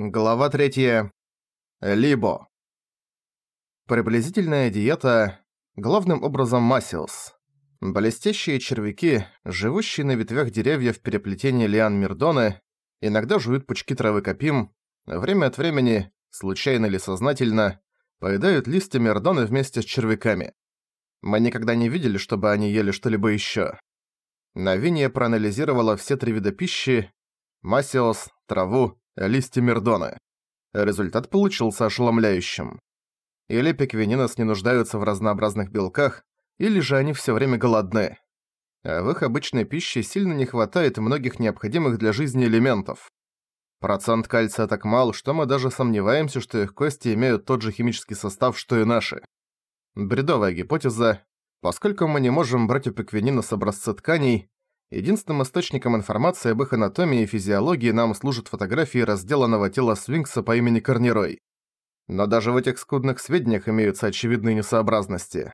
Глава 3. Либо. Приблизительная диета, главным образом масиус. Блестящие червяки, живущие на ветвях деревьев переплетения лиан мирдоны, иногда жуют пучки травы копим, время от времени, случайно или сознательно, поедают листья мирдоны вместе с червяками. Мы никогда не видели, чтобы они ели что-либо ещё. Навинья проанализировала все три вида пищи – масиос, траву, листья Мирдона. Результат получился ошеломляющим. Или пиквининос не нуждаются в разнообразных белках, или же они всё время голодны. А в их обычной пище сильно не хватает многих необходимых для жизни элементов. Процент кальция так мал, что мы даже сомневаемся, что их кости имеют тот же химический состав, что и наши. Бредовая гипотеза. Поскольку мы не можем брать у пиквинина с образца тканей, Единственным источником информации об их анатомии и физиологии нам служат фотографии разделанного тела свинкса по имени Корнирой. Но даже в этих скудных сведениях имеются очевидные несообразности.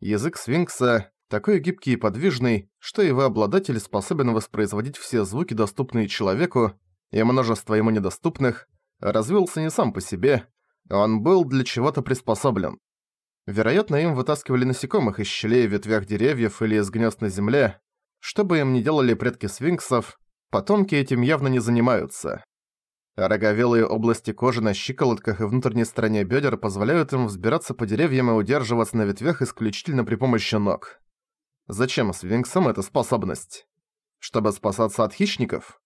Язык свинкса такой гибкий и подвижный, что его обладатель способен воспроизводить все звуки, доступные человеку, и множество ему недоступных, развился не сам по себе, он был для чего-то приспособлен. Вероятно, им вытаскивали насекомых из щелей в ветвях деревьев или из гнезд на земле, что бы им ни делали предки свинксов, потомки этим явно не занимаются. Роговелые области кожи на щиколотках и внутренней стороне бедер позволяют им взбираться по деревьям и удерживаться на ветвях исключительно при помощи ног. Зачем свинксам эта способность? Чтобы спасаться от хищников?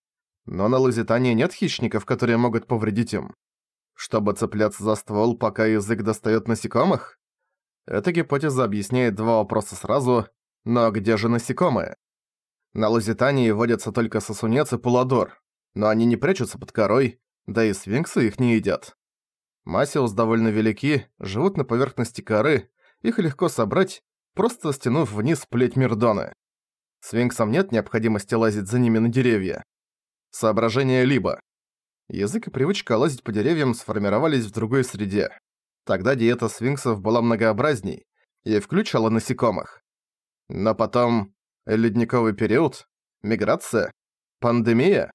Но на Лузитании нет хищников, которые могут повредить им. Чтобы цепляться за ствол, пока язык достает насекомых? Эта гипотеза объясняет два вопроса сразу, но где же насекомые? На Лузитании водятся только сосунец и пуладор, но они не прячутся под корой, да и свинксы их не едят. Масиус довольно велики, живут на поверхности коры, их легко собрать, просто стянув вниз плеть Мирдоны. Свинксам нет необходимости лазить за ними на деревья. Соображение либо. Язык и привычка лазить по деревьям сформировались в другой среде. Тогда диета свинксов была многообразней и включала насекомых. Но потом Ледниковый период? Миграция? Пандемия?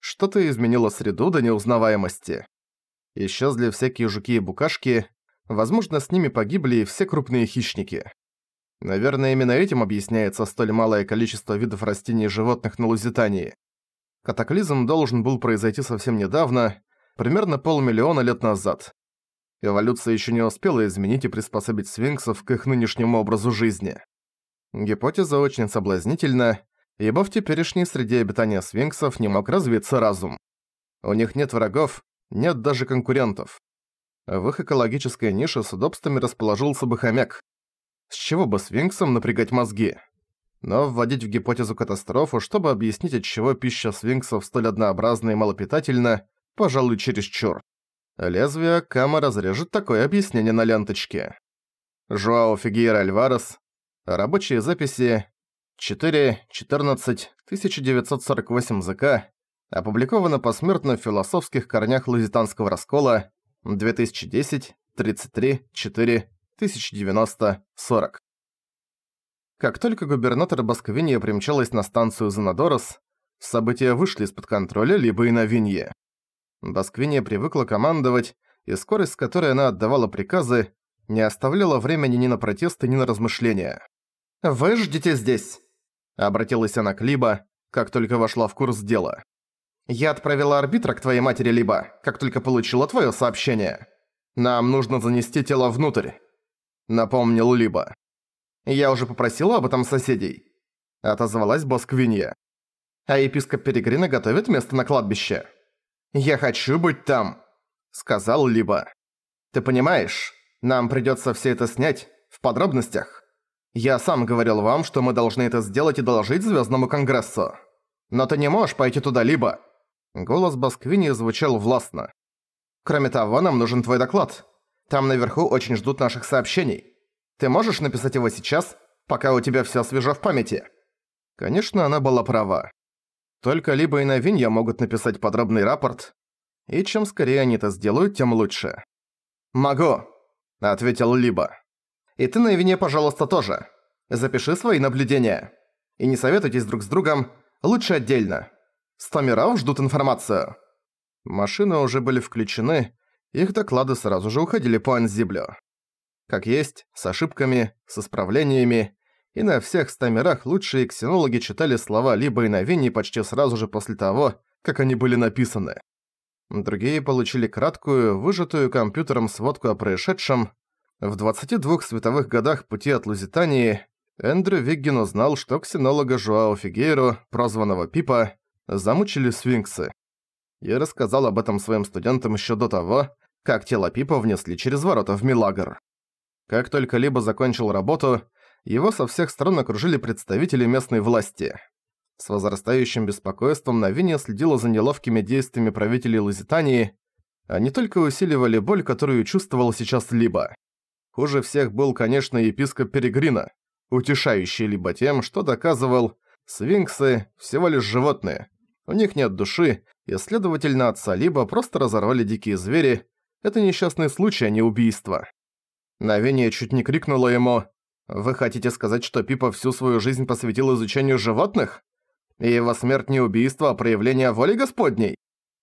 Что-то изменило среду до неузнаваемости. Исчезли всякие жуки и букашки, возможно, с ними погибли и все крупные хищники. Наверное, именно этим объясняется столь малое количество видов растений и животных на Лузитании. Катаклизм должен был произойти совсем недавно, примерно полмиллиона лет назад. Эволюция еще не успела изменить и приспособить свинксов к их нынешнему образу жизни. Гипотеза очень соблазнительна, ибо в теперешней среде обитания свинксов не мог развиться разум. У них нет врагов, нет даже конкурентов. В их экологической нише с удобствами расположился бы хомяк. С чего бы свинксам напрягать мозги? Но вводить в гипотезу катастрофу, чтобы объяснить, от чего пища свинксов столь однообразна и малопитательна, пожалуй, чересчур. Лезвие Кама разрежет такое объяснение на ленточке. Жуао Фигейра Альварес, Рабочие записи 4.14.1948 ЗК. Опубликовано посмертно в философских корнях лузитанского раскола 2010 33 4 1090 40. Как только губернатор Басковинья примчалась на станцию Занадорос, события вышли из-под контроля либо и на Винье. Басквинья привыкла командовать, и скорость, с которой она отдавала приказы, не оставляла времени ни на протесты, ни на размышления. «Вы ждите здесь», — обратилась она к Либо, как только вошла в курс дела. «Я отправила арбитра к твоей матери Либо, как только получила твое сообщение. Нам нужно занести тело внутрь», — напомнил Либо. «Я уже попросила об этом соседей», — отозвалась Босквинья. «А епископ Перегрина готовит место на кладбище». «Я хочу быть там», — сказал Либо. «Ты понимаешь, нам придётся все это снять в подробностях». Я сам говорил вам, что мы должны это сделать и доложить Звездному Конгрессу. Но ты не можешь пойти туда либо...» Голос Басквини звучал властно. «Кроме того, нам нужен твой доклад. Там наверху очень ждут наших сообщений. Ты можешь написать его сейчас, пока у тебя всё свежо в памяти?» Конечно, она была права. Только Либо и Новинья могут написать подробный рапорт, и чем скорее они это сделают, тем лучше. «Могу», — ответил Либо. И ты на вине, пожалуйста, тоже. Запиши свои наблюдения. И не советуйтесь друг с другом, лучше отдельно. Сто миров ждут информацию. Машины уже были включены, их доклады сразу же уходили по Анзиблю. Как есть, с ошибками, с исправлениями, и на всех ста мирах лучшие ксенологи читали слова либо и новини почти сразу же после того, как они были написаны. Другие получили краткую, выжатую компьютером сводку о происшедшем. В 22 световых годах пути от Лузитании Эндрю Виггин узнал, что ксенолога Жуао Фигейро, прозванного Пипа, замучили свинксы. И рассказал об этом своим студентам еще до того, как тело Пипа внесли через ворота в Милагр. Как только Либо закончил работу, его со всех сторон окружили представители местной власти. С возрастающим беспокойством Навиния следила за неловкими действиями правителей Лузитании, они только усиливали боль, которую чувствовал сейчас Либо. Хуже всех был, конечно, епископ Перегрина, утешающий Либо тем, что доказывал, свинксы – всего лишь животные. У них нет души, и, следовательно, отца Либо просто разорвали дикие звери. Это несчастный случай, а не убийство. Навиния чуть не крикнула ему «Вы хотите сказать, что Пипа всю свою жизнь посвятил изучению животных?» И его смерть не убийство, а проявление воли Господней.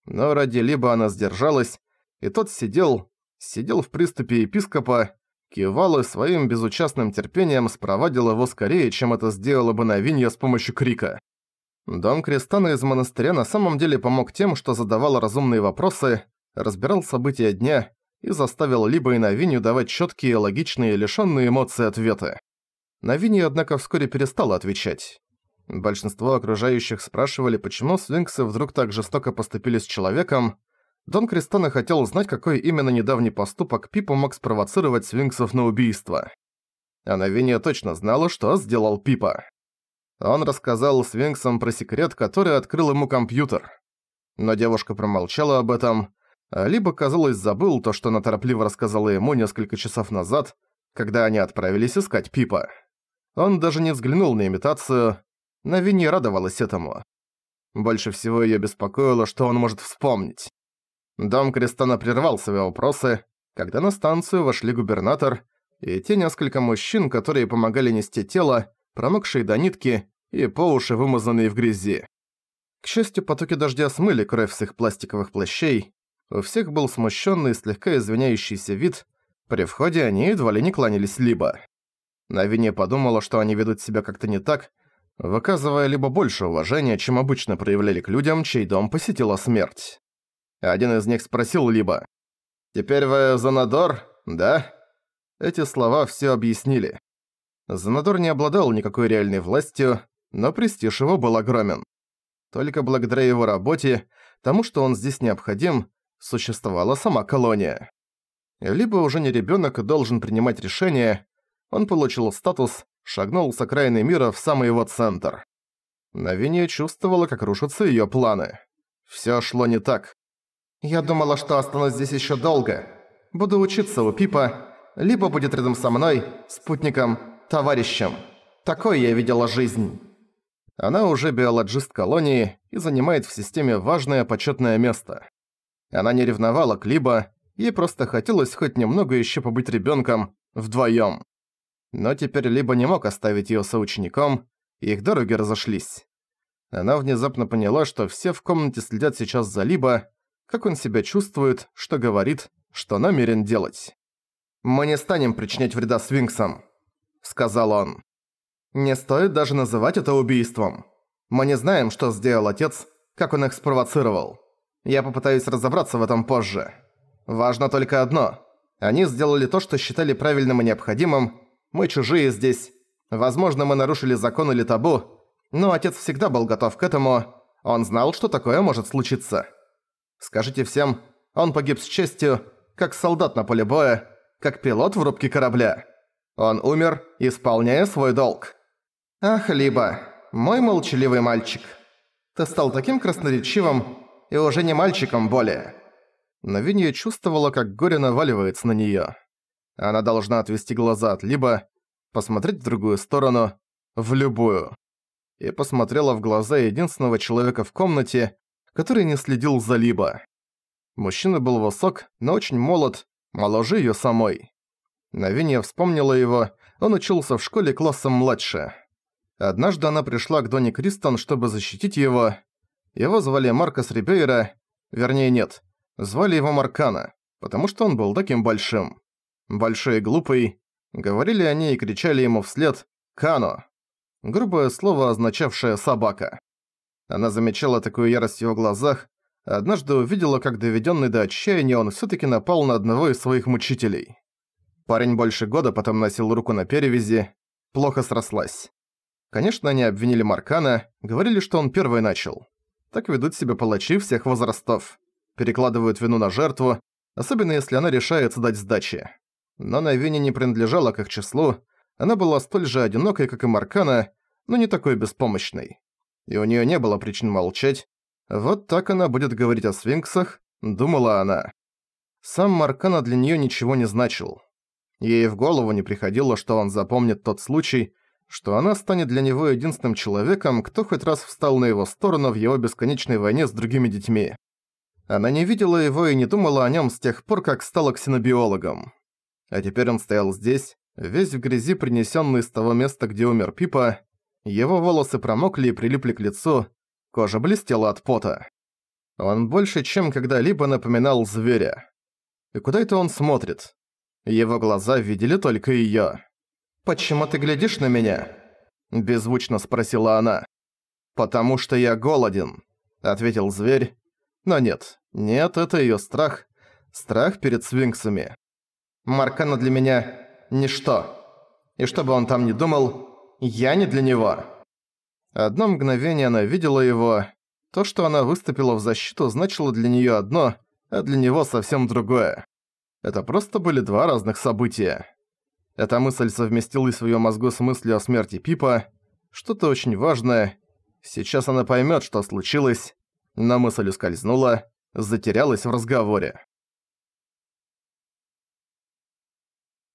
Но ради либо она сдержалась, и тот сидел, сидел в приступе епископа, кивал и своим безучастным терпением спровадил его скорее, чем это сделала бы Навинья с помощью крика. Дом Крестана из монастыря на самом деле помог тем, что задавал разумные вопросы, разбирал события дня и заставил либо и Навинью давать четкие, логичные, лишенные эмоций ответы. Навинья, однако, вскоре перестала отвечать. Большинство окружающих спрашивали, почему свинксы вдруг так жестоко поступили с человеком. Дон Кристона хотел знать, какой именно недавний поступок Пипа мог спровоцировать свинксов на убийство. А Навиния точно знала, что сделал Пипа. Он рассказал свинксам про секрет, который открыл ему компьютер. Но девушка промолчала об этом, а либо, казалось, забыл то, что она торопливо рассказала ему несколько часов назад, когда они отправились искать Пипа. Он даже не взглянул на имитацию, Навини радовалась этому. Больше всего её беспокоило, что он может вспомнить. Дом Крестана прервал свои вопросы, когда на станцию вошли губернатор и те несколько мужчин, которые помогали нести тело, промокшие до нитки и по уши вымазанные в грязи. К счастью, потоки дождя смыли кровь с их пластиковых плащей, у всех был смущенный и слегка извиняющийся вид, при входе они едва ли не кланялись либо. Навине подумала, что они ведут себя как-то не так, выказывая либо больше уважения, чем обычно проявляли к людям, чей дом посетила смерть. Один из них спросил либо «Теперь вы Занадор, да?» Эти слова все объяснили. Занадор не обладал никакой реальной властью, но престиж его был огромен. Только благодаря его работе, тому, что он здесь необходим, существовала сама колония. Либо уже не ребенок должен принимать решения, он получил статус, шагнул с окраины мира в самый его центр. Навиния чувствовала, как рушатся её планы. Всё шло не так. «Я думала, что останусь здесь ещё долго. Буду учиться у Пипа, либо будет рядом со мной, спутником, товарищем. Такой я видела жизнь». Она уже биологист колонии и занимает в системе важное почётное место. Она не ревновала к Либо, ей просто хотелось хоть немного ещё побыть ребёнком, вдвоём но теперь либо не мог оставить её соучеником, и их дороги разошлись. Она внезапно поняла, что все в комнате следят сейчас за Либо, как он себя чувствует, что говорит, что намерен делать. «Мы не станем причинять вреда свинксам», — сказал он. «Не стоит даже называть это убийством. Мы не знаем, что сделал отец, как он их спровоцировал. Я попытаюсь разобраться в этом позже. Важно только одно. Они сделали то, что считали правильным и необходимым, мы чужие здесь. Возможно, мы нарушили закон или табу, но отец всегда был готов к этому. Он знал, что такое может случиться. Скажите всем, он погиб с честью, как солдат на поле боя, как пилот в рубке корабля. Он умер, исполняя свой долг. Ах, либо, мой молчаливый мальчик. Ты стал таким красноречивым и уже не мальчиком более. Но Винья чувствовала, как горе наваливается на неё. Она должна отвести глаза от Либо, посмотреть в другую сторону, в любую. И посмотрела в глаза единственного человека в комнате, который не следил за Либо. Мужчина был высок, но очень молод, моложе её самой. Навинья вспомнила его, он учился в школе классом младше. Однажды она пришла к Донни Кристон, чтобы защитить его. Его звали Маркос Рибейра, Вернее, нет. Звали его Маркана, потому что он был таким большим. Большой и глупый. Говорили они и кричали ему вслед «Кано». Грубое слово, означавшее «собака». Она замечала такую ярость в его глазах, однажды увидела, как доведенный до отчаяния он все таки напал на одного из своих мучителей. Парень больше года потом носил руку на перевязи, плохо срослась. Конечно, они обвинили Маркана, говорили, что он первый начал. Так ведут себя палачи всех возрастов. Перекладывают вину на жертву, особенно если она решается дать сдачи. Но Навини не принадлежала к их числу, она была столь же одинокой, как и Маркана, но не такой беспомощной. И у неё не было причин молчать. Вот так она будет говорить о свинксах, думала она. Сам Маркана для неё ничего не значил. Ей в голову не приходило, что он запомнит тот случай, что она станет для него единственным человеком, кто хоть раз встал на его сторону в его бесконечной войне с другими детьми. Она не видела его и не думала о нем с тех пор, как стала ксенобиологом. А теперь он стоял здесь, весь в грязи, принесенный с того места, где умер Пипа. Его волосы промокли и прилипли к лицу, кожа блестела от пота. Он больше, чем когда-либо напоминал зверя. И куда это он смотрит? Его глаза видели только её. «Почему ты глядишь на меня?» Беззвучно спросила она. «Потому что я голоден», — ответил зверь. Но нет, нет, это её страх. Страх перед свинксами. Маркана для меня – ничто. И что бы он там ни думал, я не для него. Одно мгновение она видела его. То, что она выступила в защиту, значило для неё одно, а для него совсем другое. Это просто были два разных события. Эта мысль совместилась в её мозгу с мыслью о смерти Пипа. Что-то очень важное. Сейчас она поймёт, что случилось. Но мысль ускользнула, затерялась в разговоре.